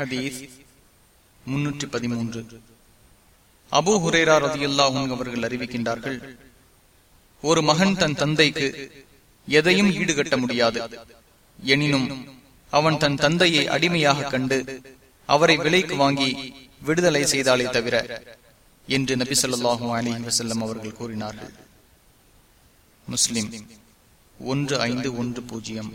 ஹதீஸ் முன்னூற்றி பதிமூன்று. அபு ஹுரேரா ரதியுல்லாஹும் அவர்கள் அறிவிக்கின்றார்கள் ஒரு மகன் தன் தந்தைக்கு எதையும் ஈடுகட்ட முடியாது. எனினும் அவன் தன் தந்தையை அடிமையாக கண்டு அவரை விலைக்கு வாங்கி விடுதலை செய்தாலே தவிர என்று நபி சொல்லாஹு அலி வசல்லம் அவர்கள் கூறினார்கள். முஸ்லிம் ஒன்று ஐந்து ஒன்று பூஜ்ஜியம்.